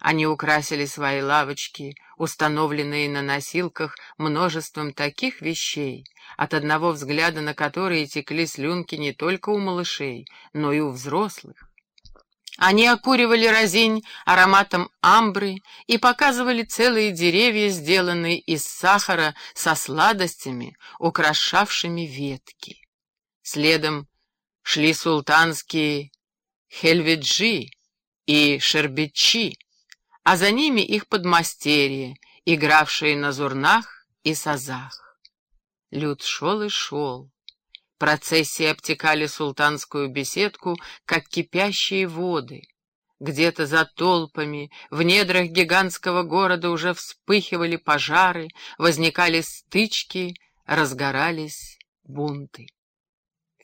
Они украсили свои лавочки, установленные на носилках, множеством таких вещей, от одного взгляда на которые текли слюнки не только у малышей, но и у взрослых. Они окуривали разинь ароматом амбры и показывали целые деревья, сделанные из сахара со сладостями, украшавшими ветки. Следом шли султанские хельведжи и шербетчи, а за ними их подмастерья, игравшие на зурнах и сазах. Люд шел и шел. Процессии обтекали султанскую беседку, как кипящие воды. Где-то за толпами, в недрах гигантского города уже вспыхивали пожары, возникали стычки, разгорались бунты.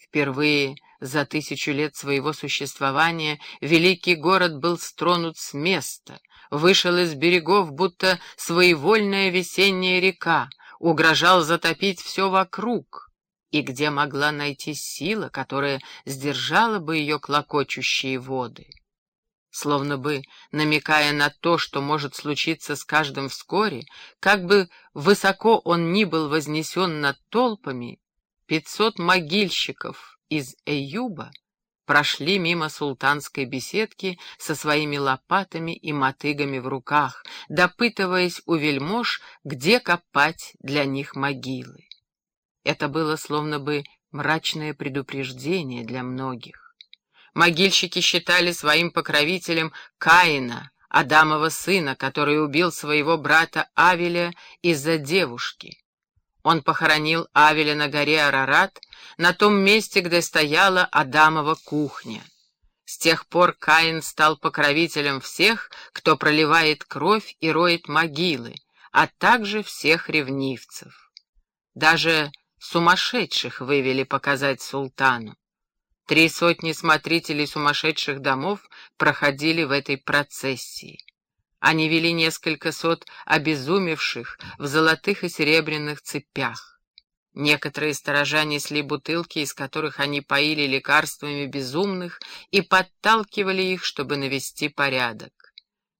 Впервые за тысячу лет своего существования великий город был стронут с места, вышел из берегов, будто своевольная весенняя река, угрожал затопить все вокруг, и где могла найти сила, которая сдержала бы ее клокочущие воды. Словно бы намекая на то, что может случиться с каждым вскоре, как бы высоко он ни был вознесен над толпами, пятьсот могильщиков — из Эюба прошли мимо султанской беседки со своими лопатами и мотыгами в руках, допытываясь у вельмож, где копать для них могилы. Это было словно бы мрачное предупреждение для многих. Могильщики считали своим покровителем Каина, Адамова сына, который убил своего брата Авеля из-за девушки. Он похоронил Авеля на горе Арарат, на том месте, где стояла Адамова кухня. С тех пор Каин стал покровителем всех, кто проливает кровь и роет могилы, а также всех ревнивцев. Даже сумасшедших вывели показать султану. Три сотни смотрителей сумасшедших домов проходили в этой процессии. Они вели несколько сот обезумевших в золотых и серебряных цепях. Некоторые сторожа несли бутылки, из которых они поили лекарствами безумных и подталкивали их, чтобы навести порядок.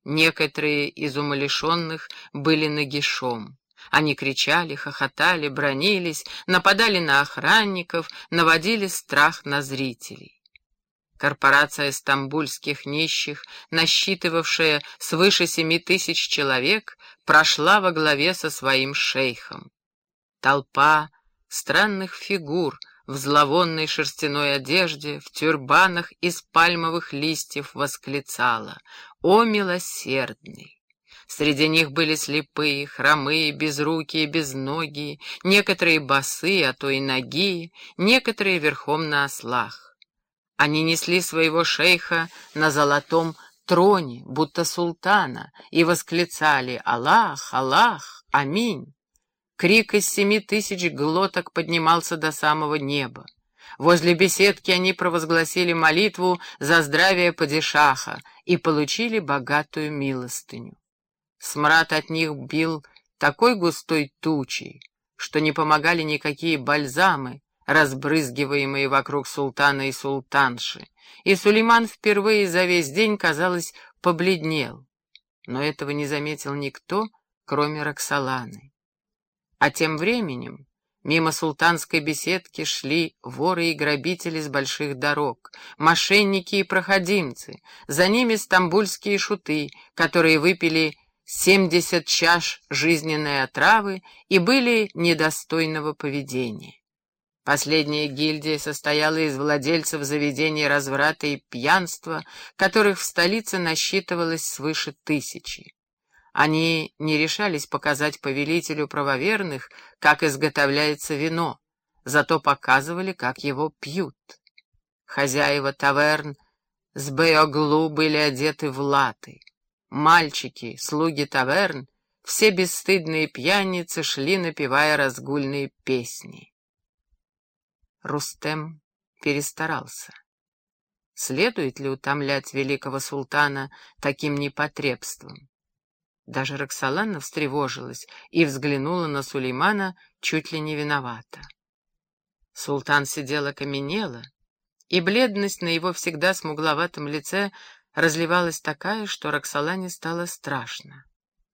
Некоторые из умалишенных были нагишом. Они кричали, хохотали, бронились, нападали на охранников, наводили страх на зрителей. Корпорация стамбульских нищих, насчитывавшая свыше семи тысяч человек, прошла во главе со своим шейхом. Толпа странных фигур в зловонной шерстяной одежде, в тюрбанах из пальмовых листьев восклицала «О, милосердный!» Среди них были слепые, хромые, безрукие, безногие, некоторые босые, а то и ноги, некоторые верхом на ослах. Они несли своего шейха на золотом троне, будто султана, и восклицали «Аллах! Аллах! Аминь!». Крик из семи тысяч глоток поднимался до самого неба. Возле беседки они провозгласили молитву за здравие падишаха и получили богатую милостыню. Смрад от них бил такой густой тучей, что не помогали никакие бальзамы, разбрызгиваемые вокруг султана и султанши, и Сулейман впервые за весь день, казалось, побледнел. Но этого не заметил никто, кроме Роксоланы. А тем временем мимо султанской беседки шли воры и грабители с больших дорог, мошенники и проходимцы, за ними стамбульские шуты, которые выпили семьдесят чаш жизненной отравы и были недостойного поведения. Последняя гильдия состояла из владельцев заведений разврата и пьянства, которых в столице насчитывалось свыше тысячи. Они не решались показать повелителю правоверных, как изготовляется вино, зато показывали, как его пьют. Хозяева таверн с Беоглу были одеты в латы. Мальчики, слуги таверн, все бесстыдные пьяницы шли, напевая разгульные песни. Рустем перестарался. Следует ли утомлять великого султана таким непотребством? Даже Роксолана встревожилась и взглянула на Сулеймана чуть ли не виновата. Султан сидел окаменело, и бледность на его всегда смугловатом лице разливалась такая, что Роксолане стало страшно.